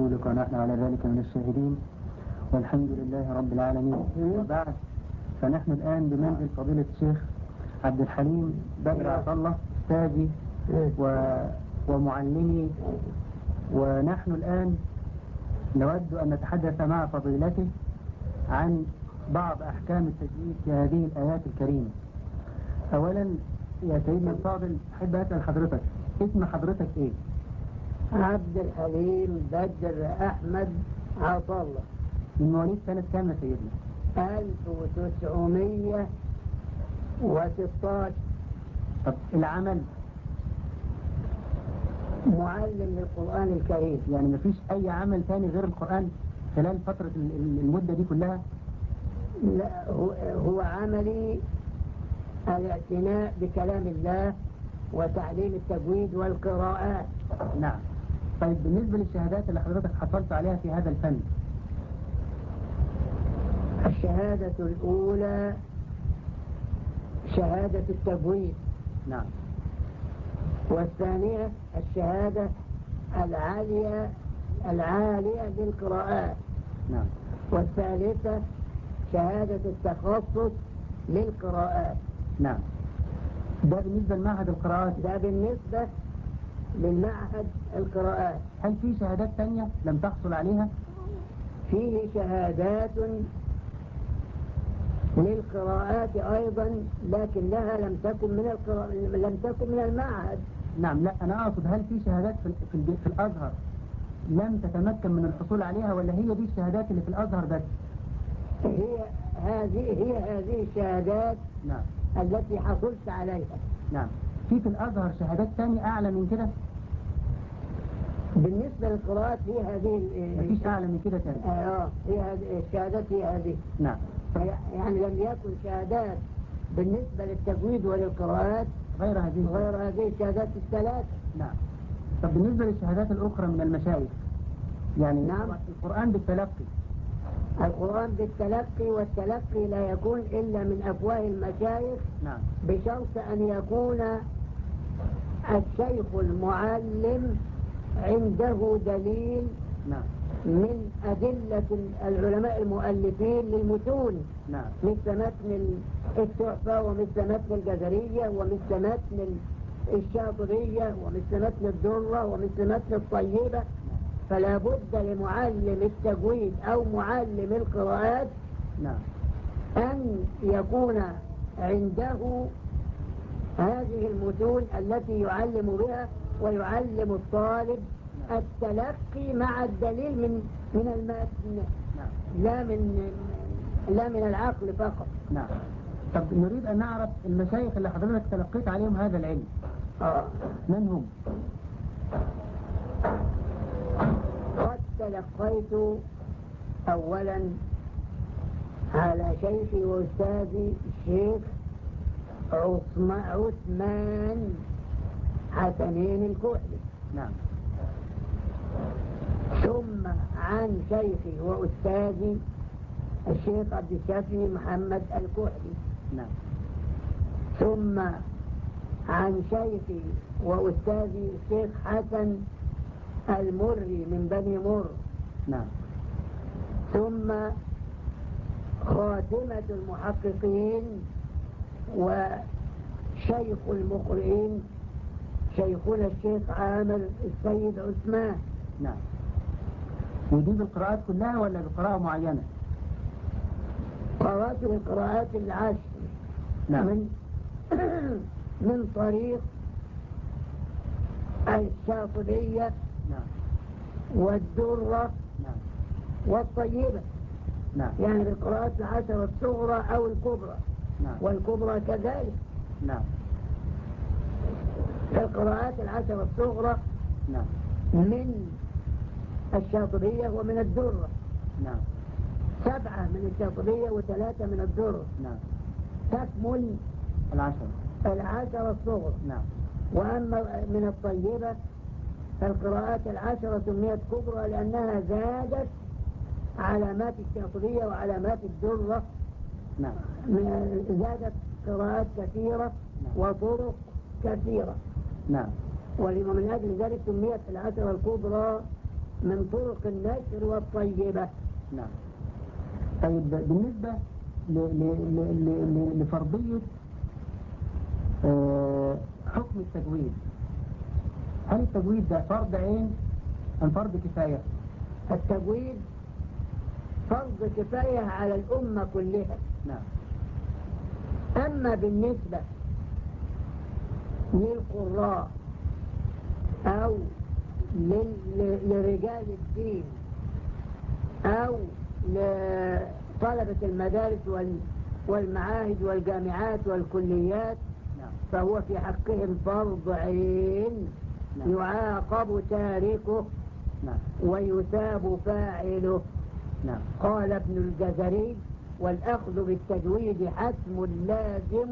عليك وبلغ رسولك ونحن على ذلك من الشاهدين. والحمد لله رب العالمين. وبعد فنحن الآن بمنزل فضيلة الشيخ عبد الحليم بدر عبد الله أستاذي و... ومعلمي. ونحن الآن نود أن نتحدث مع فضيلته عن بعض أحكام التجويد في هذه الآيات الكريمة. أولا يا سيدنا الفاضل أحب أسأل حضرتك اسم حضرتك إيه؟ عبد الحليم بدر أحمد عطلة من مواليد سنة كام يا سيدنا؟ 1916 طب العمل؟ معلم للقرآن الكريم. يعني مفيش أي عمل تاني غير القرآن خلال فترة ال- ال- المدة دي كلها؟ لا هو, هو عملي الاعتناء بكلام الله وتعليم التجويد والقراءات. نعم. طيب بالنسبة للشهادات اللي حضرتك حصلت عليها في هذا الفن. الشهادة الأولى شهادة التجويد نعم. والثانية الشهادة العالية العالية للقراءات. نعم. والثالثة شهادة التخصص للقراءات. نعم. ده بالنسبة لمعهد القراءات. ده بالنسبة للمعهد القراءات. هل في شهادات تانية لم تحصل عليها؟ فيه شهادات للقراءات أيضا لكنها لم تكن من القراء... لم تكن من المعهد. نعم لا أنا أقصد هل في شهادات في, في, في الأزهر لم تتمكن من الحصول عليها ولا هي دي الشهادات اللي في الأزهر بس؟ هي هذه هي هذه الشهادات نعم. التي حصلت عليها. نعم. في في الأزهر شهادات تانية أعلى من كده؟ بالنسبة للقراءات هي هذه مفيش أعلى من كده تاني. آه هي هذه الشهادات هي هذه. نعم. يعني لم يكن شهادات بالنسبة للتجويد وللقراءات غير هذه غير هذه الشهادات الثلاث نعم. طب بالنسبة للشهادات الأخرى من المشايخ يعني نعم. القرآن بالتلقي. القرآن بالتلقي والتلقي لا يكون إلا من أفواه المشايخ نعم. بشرط أن يكون الشيخ المعلم عنده دليل نعم. من أدلة العلماء المؤلفين للمتون. نعم. مثل متن التحفة ومثل متن الجزرية ومثل متن الشاطبية ومثل متن الدرة ومثل متن الطيبة. فلا بد لمعلم التجويد أو معلم القراءات نعم. أن يكون عنده هذه المتون التي يعلم بها ويعلم الطالب التلقي مع الدليل من من المتن لا من لا من العقل فقط نعم طب نريد أن نعرف المشايخ اللي حضرتك تلقيت عليهم هذا العلم آه. من هم؟ قد تلقيت أولا على شيخي وأستاذي الشيخ عثمان. حسنين الكحلي نعم. ثم عن شيخي وأستاذي الشيخ عبد الشافي محمد الكحلي نعم. ثم عن شيخي وأستاذي الشيخ حسن المري من بني مر نعم. ثم خاتمة المحققين وشيخ المقرئين شيخنا الشيخ عامر السيد عثمان. نعم. ودي بالقراءات كلها ولا بقراءة معينة؟ قرأت القراءات العشر. نعم. من من طريق الشاطبية نعم. والدرة نعم. والطيبة. نعم. يعني بالقراءات العشرة الصغرى أو الكبرى. نعم. والكبرى كذلك. نعم. القراءات العشرة الصغرى نعم. من الشاطبية ومن الدرة نعم. سبعة من الشاطبية وثلاثة من الدرة نعم. تكمل العشرة العشرة الصغرى نعم. وأما من الطيبة فالقراءات العشرة سميت كبرى لأنها زادت علامات الشاطبية وعلامات الدرة نعم. من- زادت قراءات كثيرة وطرق كثيرة. نعم. ومن أجل ذلك سميت العشرة الكبرى من طرق النشر والطيبة. نعم. طيب بالنسبة لفرضية آه، حكم التجويد. هل التجويد ده فرض عين أم فرض كفاية؟ التجويد فرض كفاية على الأمة كلها. نعم. أما بالنسبة للقراء أو لرجال الدين أو لطلبة المدارس وال- والمعاهد والجامعات والكليات نعم. فهو في حقهم فرض عين نعم. يعاقب تاركه نعم. ويثاب فاعله. قال ابن الجزري والأخذ بالتجويد حتم لازم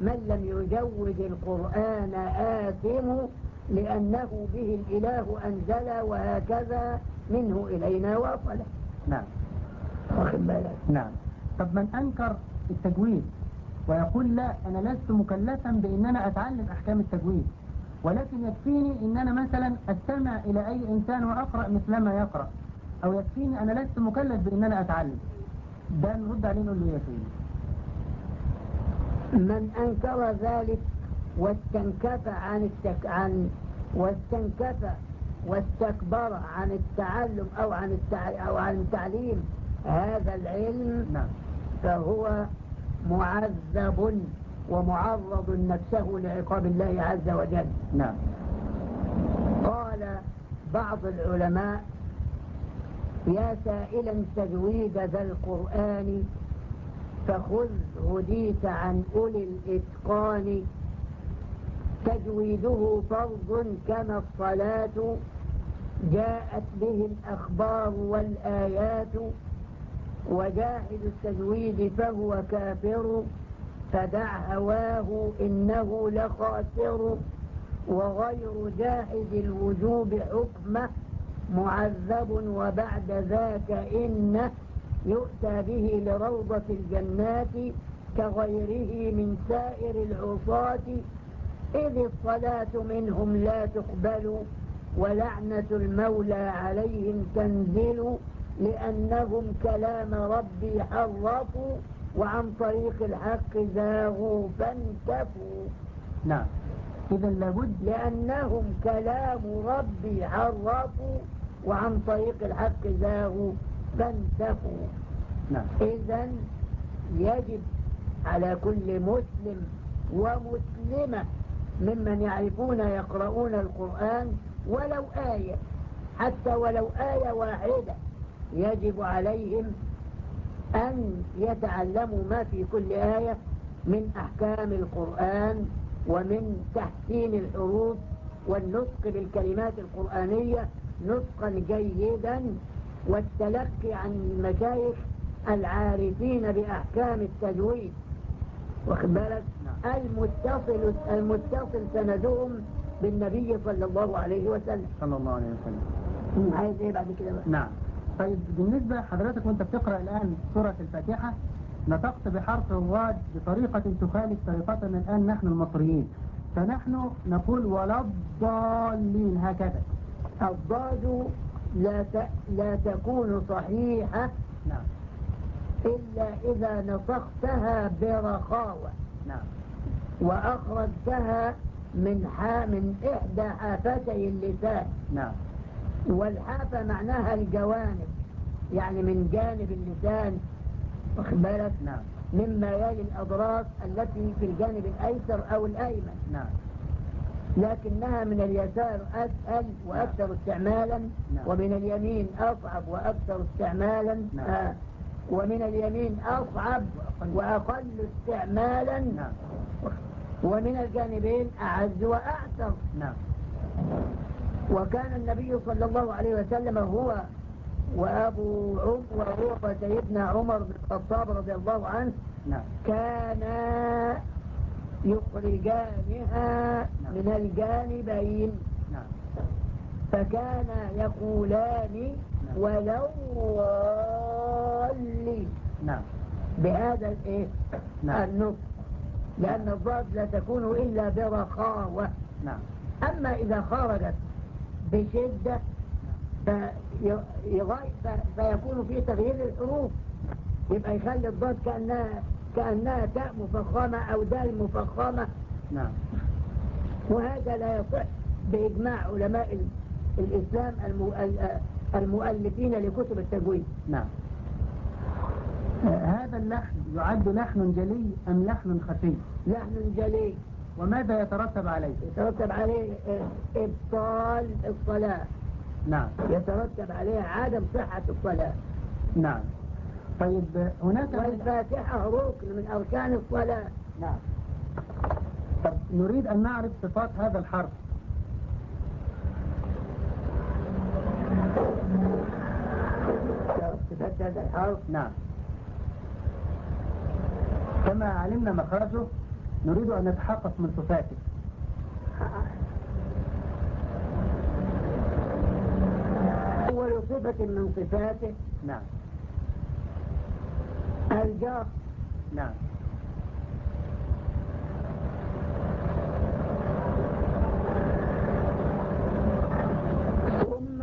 من لم يجود القرآن آثم لأنه به الإله أنزل وهكذا منه إلينا وصل نعم. واخد بالك؟ نعم. طب من أنكر التجويد ويقول لا أنا لست مكلفا بأن أنا أتعلم أحكام التجويد ولكن يكفيني أن أنا مثلا أستمع إلى أي إنسان وأقرأ مثلما يقرأ أو يكفيني أنا لست مكلف بأن أنا أتعلم. ده نرد عليه نقول له من أنكر ذلك واستنكف عن التك... عن واستنكف واستكبر عن التعلم أو عن التع... أو عن تعليم هذا العلم نعم. فهو معذب ومعرض نفسه لعقاب الله عز وجل. نعم. قال بعض العلماء يا سائلا تجويد ذا القرآن فخذ هديت عن أولي الإتقان. تجويده فرض كما الصلاة جاءت به الأخبار والآيات. وجاحد التجويد فهو كافر فدع هواه إنه لخاسر. وغير جاحد الوجوب حكمه معذب وبعد ذاك إنه يؤتى به لروضة الجنات كغيره من سائر العصاة إذ الصلاة منهم لا تقبل ولعنة المولى عليهم تنزل لأنهم كلام ربي حرفوا وعن طريق الحق زاغوا فانتفوا. نعم. إذا لابد لأنهم كلام ربي حرفوا وعن طريق الحق زاغوا فانتفوا نعم. إذا يجب على كل مسلم ومسلمة ممن يعرفون يقرؤون القرآن ولو آية حتى ولو آية واحدة يجب عليهم أن يتعلموا ما في كل آية من أحكام القرآن ومن تحسين الحروف والنطق بالكلمات القرآنية نطقا جيدا والتلقي عن المشايخ العارفين بأحكام التجويد. بالك المتصل المتصل سندهم بالنبي صلى الله عليه وسلم. صلى الله عليه وسلم. عايز إيه بعد كده بقى؟ نعم. طيب بالنسبة حضرتك وأنت بتقرأ الآن سورة الفاتحة نطقت بحرف الضاد بطريقة تخالف طريقتنا الآن نحن المصريين. فنحن نقول ولا الضالين هكذا. الضاد لا. لا تكون صحيحة نعم. إلا إذا نطقتها برخاوة نعم. وأخرجتها من ح... من إحدى حافتي اللسان. نعم. والحافة معناها الجوانب يعني من جانب اللسان بالك؟ نعم. مما يلي الأضراس التي في الجانب الأيسر أو الأيمن. نعم. لكنها من اليسار أسهل وأكثر استعمالا نعم. ومن اليمين أصعب وأكثر استعمالا. نعم. آه. ومن اليمين أصعب وأقل استعمالا. نعم. ومن الجانبين أعز وأعسر نعم. وكان النبي صلى الله عليه وسلم هو وأبو عمر وهو وسيدنا عمر بن الخطاب رضي الله عنه نعم. كانا يخرجانها من الجانبين. نعم. فكان يقولان ولو ضالين نعم. بهذا الإيه؟ نعم. النطق لأن الضاد لا تكون إلا برخاوة. نعم. أما إذا خرجت بشدة فيكون في تغيير الحروف. يبقى يخلي الضاد كأنها كأنها تاء مفخمة أو دال مفخمة. نعم. وهذا لا يصح بإجماع علماء الإسلام المؤلفين لكتب التجويد. نعم. هذا اللحن يعد لحن جلي أم لحن خفي؟ لحن جلي. وماذا يترتب عليه؟ يترتب عليه إبطال الصلاة. نعم. يترتب عليه عدم صحة الصلاة. نعم. طيب هناك والفاتحة ركن من أركان الصلاة. نعم. طب نريد أن نعرف صفات هذا الحرف. صفات هذا الحرف. نعم. كما علمنا مخرجه نريد أن نتحقق من صفاته. أول صفة من صفاته. نعم. الجار نعم. ثم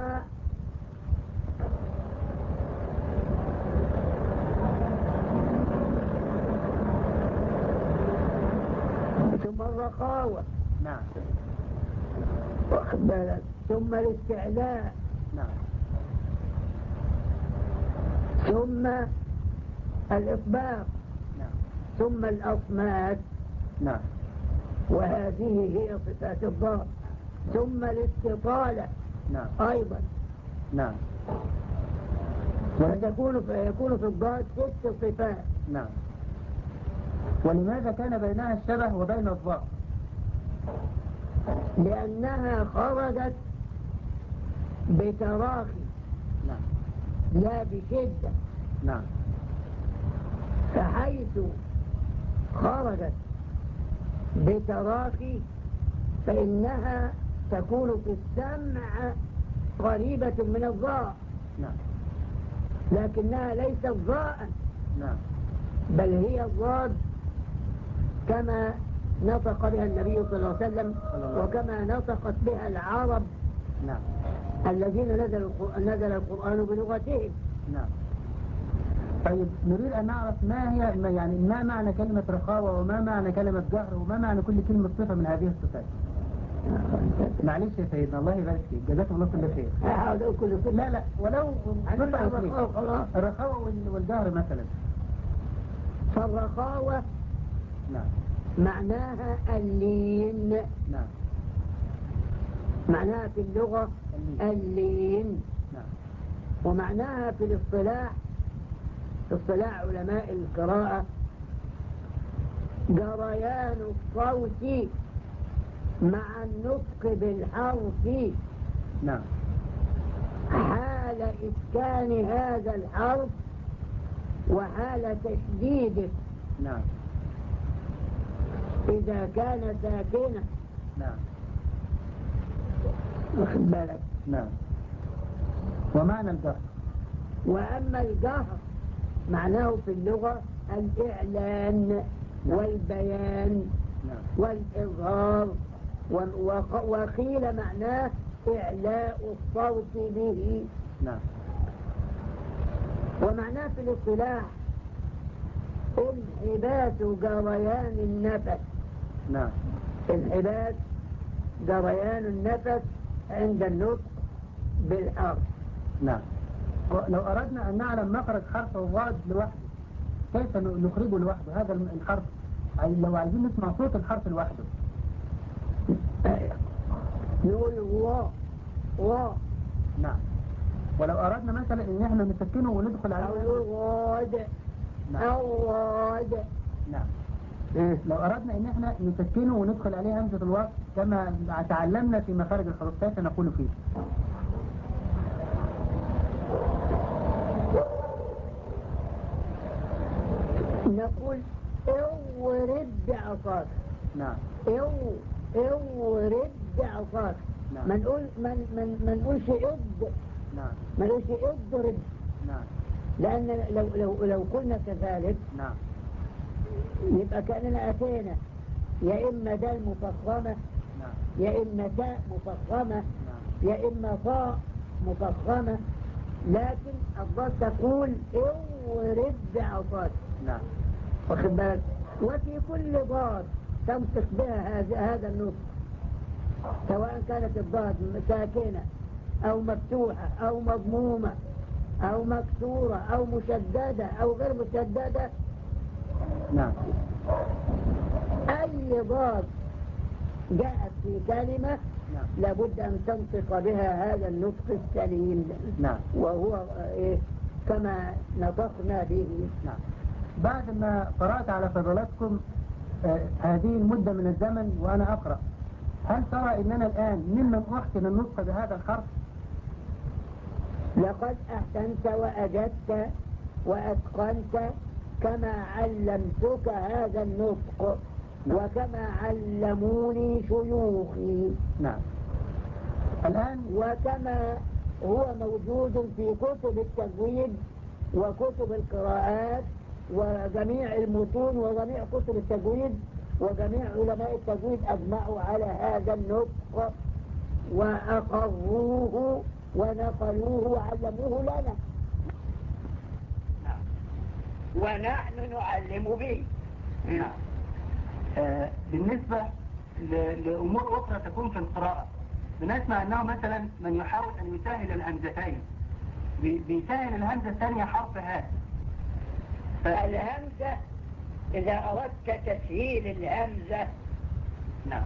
ثم الرخاوة نعم. بالك ثم الاستعلاء. نعم. ثم الإطباق. نعم. ثم الأصمات. نعم. وهذه هي صفات الضاد. ثم الاستطالة. نعم. أيضا. نعم. فتكون فيكون في الضاد ست صفات. نعم. ولماذا كان بينها الشبه وبين الضاء لأنها خرجت بتراخي. نعم. لا بشدة. نعم. فحيث خرجت بتراخي فإنها تكون في السمع قريبة من الضاء. نعم. لكنها ليست ضاء. نعم. بل هي الضاد كما نطق بها النبي صلى الله عليه وسلم وكما نطقت بها العرب نعم. الذين نزل القرآن, نزل القرآن بلغتهم نعم. طيب نريد أن نعرف ما هي ما يعني ما معنى كلمة رخاوة وما معنى كلمة جهر وما معنى كل كلمة صفة من هذه الصفات؟ معلش يا سيدنا الله يبارك فيك. جزاكم الله كل خير. لا لا ولو. الرخاوة والجهر مثلا. فالرخاوة نعم. معناها اللين. نعم. معناها في اللغة اللين. اللين. نعم. ومعناها في الاصطلاح اصطلاح علماء القراءة جريان الصوت مع النطق بالحرف. نعم. حال إسكان هذا الحرف وحال تشديده نعم. إذا كان ساكنا. نعم. واخد بالك؟ نعم. ومعنى الجهر وأما الجهر معناه في اللغة الإعلان والبيان نعم. والإظهار. وقيل معناه إعلاء الصوت به. نعم. ومعناه في الاصطلاح انحباس جريان النفس. نعم. انحباس جريان النفس عند النطق بالحرف. نعم. لو أردنا أن نعلم مخرج حرف الضاد لوحده كيف نخرجه لوحده؟ هذا الحرف. لو عايزين نسمع صوت الحرف لوحده. نقول و و نعم. ولو أردنا مثلا إن إحنا نسكنه وندخل عليه. نعم. نعم. لو أردنا إن إحنا نسكنه وندخل عليه همزة الوصل كما تعلمنا في مخارج الحروف كيف نقول فيه؟ نقول أو رد عصاك نعم. أو أو رد عصاك نعم. ما نقول ما ما نقولش اد نعم. ما نقولش اضرب نعم. لأن لو لو لو قلنا كذلك نعم. يبقى كأننا أتينا. يا إما دال مفخمة نعم. يا إما تاء مفخمة نعم. يا إما طاء مفخمة. لكن الضاد تقول اورد بعصاك نعم. واخد بالك؟ وفي كل ضاد تنطق بها هذا هذا النطق سواء كانت الضاد ساكنة أو مفتوحة أو مضمومة أو مكسورة أو مشددة أو غير مشددة. نعم. أي ضاد جاءت في كلمة نعم. لابد أن تنطق بها هذا النطق السليم نعم. وهو إيه؟ كما نطقنا به. نعم. بعد ما قرأت على فضلاتكم آه، هذه المدة من الزمن وأنا أقرأ. هل ترى أننا الآن ممن أحسن النطق بهذا الحرف؟ لقد أحسنت وأجدت وأتقنت كما علمتك هذا النطق وكما علموني شيوخي. نعم. الآن وكما هو موجود في كتب التجويد وكتب القراءات وجميع المتون وجميع كتب التجويد وجميع علماء التجويد أجمعوا على هذا النطق وأقروه ونقلوه وعلموه لنا. ونحن نعلم به. نعم. آه، بالنسبة لأمور أخرى تكون في القراءة بنسمع أنه مثلا من يحاول أن يسهل الهمزتين. بي- بيسهل الهمزة الثانية حرف هاء. الهمزة. إذا أردت تسهيل الهمزة. نعم.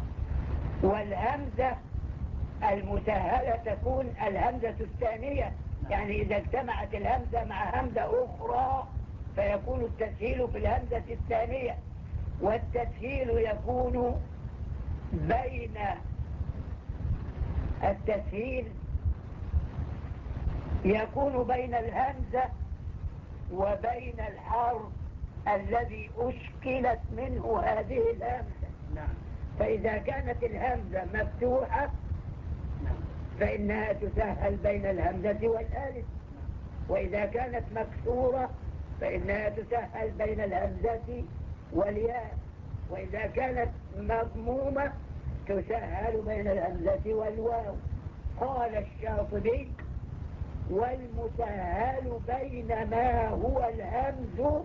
والهمزة المسهلة تكون الهمزة الثانية. يعني إذا اجتمعت الهمزة مع همزة أخرى فيكون التسهيل في الهمزة الثانية. والتسهيل يكون بين التسهيل يكون بين الهمزة وبين الحرف الذي أشكلت منه هذه الهمزة. نعم. فإذا كانت الهمزة مفتوحة نعم. فإنها تسهل بين الهمزة والألف. وإذا كانت مكسورة فإنها تسهل بين الهمزة والياء. وإذا كانت مضمومة تسهل بين الهمزة والواو. قال الشاطبي والمسهل بين ما هو الهمز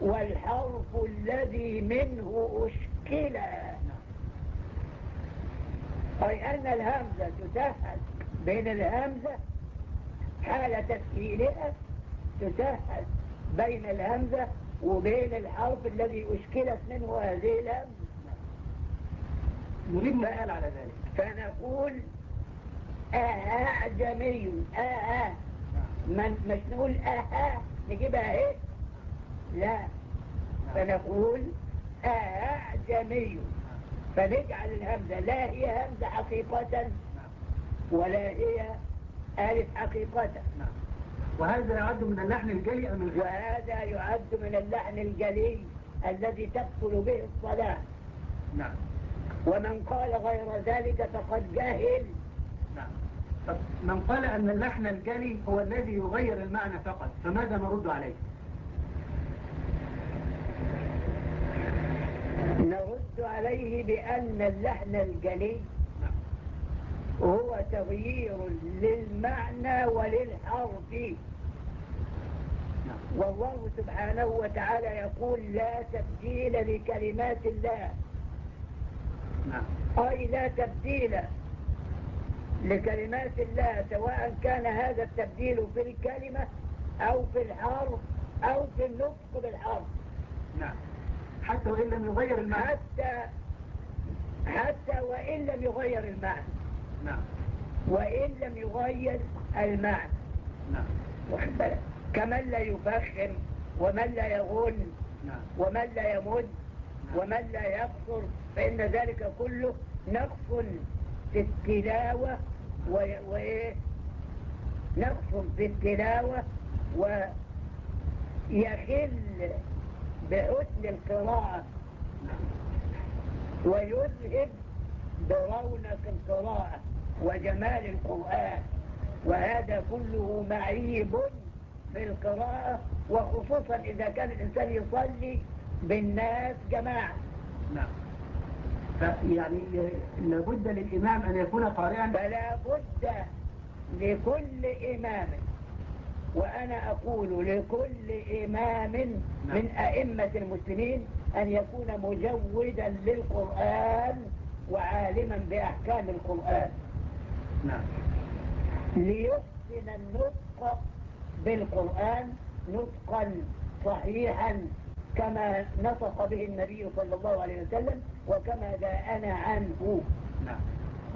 والحرف الذي منه أشكل. أي أن الهمزة تسهل بين الهمزة حال تسهيلها تسهل بين الهمزة وبين الحرف الذي أشكلت منه هذه الهمزة نريد مثال على ذلك. فنقول أعجمي آه من مش نقول آها نجيبها إيه؟ لا. فنقول أعجمي فنجعل الهمزة. لا هي همزة حقيقة ولا هي ألف حقيقة. وهذا يعد من اللحن الجلي أم الغير وهذا يعد من اللحن الجلي الذي تبطل به الصلاة. نعم. ومن قال غير ذلك فقد جهل. طب من قال أن اللحن الجلي هو الذي يغير المعنى فقط فماذا نرد عليه؟ نرد عليه بأن اللحن الجلي هو تغيير للمعنى وللحرف. نعم. والله سبحانه وتعالى يقول لا تبديل لكلمات الله. نعم. أي لا تبديل. لكلمات الله سواء كان هذا التبديل في الكلمة أو في الحرف أو في النطق بالحرف. نعم. حتى وإن لم يغير المعنى. حتى حتى وإن لم يغير المعنى. نعم. وإن لم يغير المعنى. نعم؟ كمن لا يفخم ومن لا يغن نعم. ومن لا يمد ومن لا يقصر. فإن ذلك كله نقص في التلاوة وإيه نقص في التلاوة ويخل بحسن القراءة ويذهب برونق القراءة وجمال القرآن وهذا كله معيب في القراءة وخصوصا إذا كان الإنسان يصلي بالناس جماعة. نعم. فيعني لابد للإمام أن يكون قارئا. فلا بد لكل إمام وأنا أقول لكل إمام من أئمة المسلمين أن يكون مجودا للقرآن وعالما بأحكام القرآن. نعم. ليحسن النطق بالقرآن نطقا صحيحا. كما نطق به النبي صلى الله عليه وسلم وكما جاءنا عنه. نعم.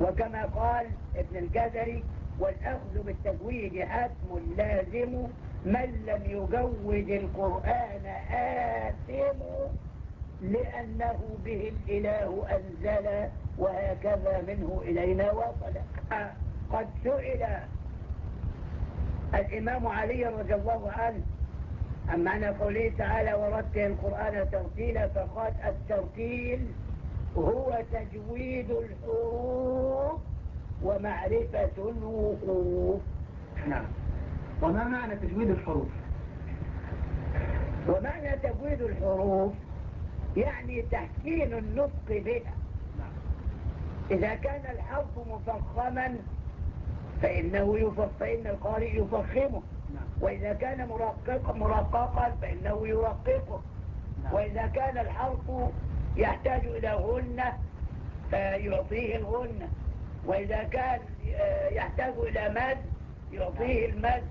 وكما قال ابن الجزري والأخذ بالتجويد حتم لازم من لم يجود القرآن آثم لأنه به الإله أنزل وهكذا منه إلينا وصل. قد سئل الإمام علي رضي الله عنه عن معنى قوله تعالى ورتل القرآن ترتيلا فقال الترتيل هو تجويد الحروف ومعرفة الوقوف. نعم. وما معنى تجويد الحروف؟ ومعنى تجويد الحروف يعني تحسين النطق بها. إذا كان الحرف مفخما فإنه يفخ فإن القارئ يفخمه. وإذا كان مرقق مرققا فإنه يرققه نعم. وإذا كان الحرف يحتاج إلى غنة فيعطيه الغنة. وإذا كان آه، يحتاج إلى مد يعطيه المد.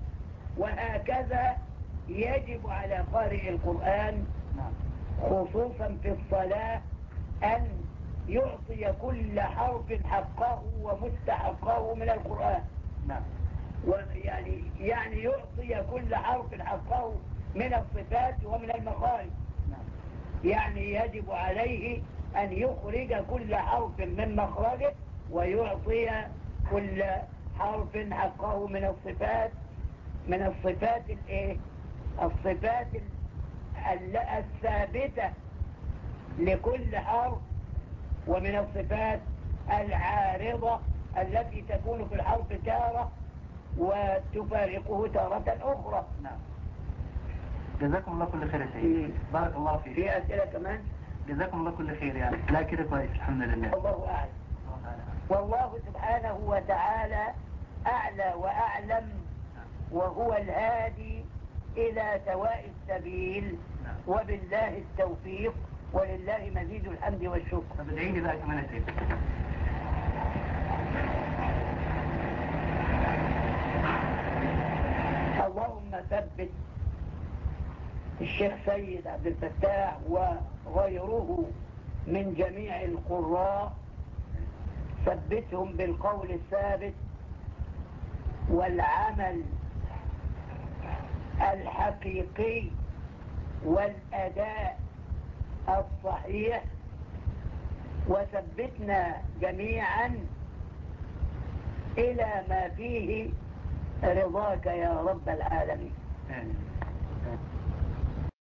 وهكذا يجب على قارئ القرآن نعم. خصوصا في الصلاة أن يعطي كل حرف حقه ومستحقه من القرآن. نعم. ويعني يعني يعطي كل حرف حقه من الصفات ومن المخارج يعني يجب عليه أن يخرج كل حرف من مخرجه ويعطي كل حرف حقه من الصفات من الصفات الإيه؟ الصفات ال- الثابتة لكل حرف ومن الصفات العارضة التي تكون في الحرف تارة وتفارقه تارة أخرى. نعم. جزاكم الله كل خير يا سيدي. بارك الله فيك. في أسئلة كمان؟ جزاكم الله كل خير يعني. لا كده كويس الحمد لله. الله أعلم. والله سبحانه وتعالى أعلى وأعلم وهو الهادي إلى سواء السبيل. نعم. وبالله التوفيق. ولله مزيد الحمد والشكر. طب ادعي لي بقى كمان يا سيدي. ثبت الشيخ سيد عبد الفتاح وغيره من جميع القراء ثبتهم بالقول الثابت والعمل الحقيقي والأداء الصحيح. وثبتنا جميعا إلى ما فيه رضاك يا رب العالمين آمين.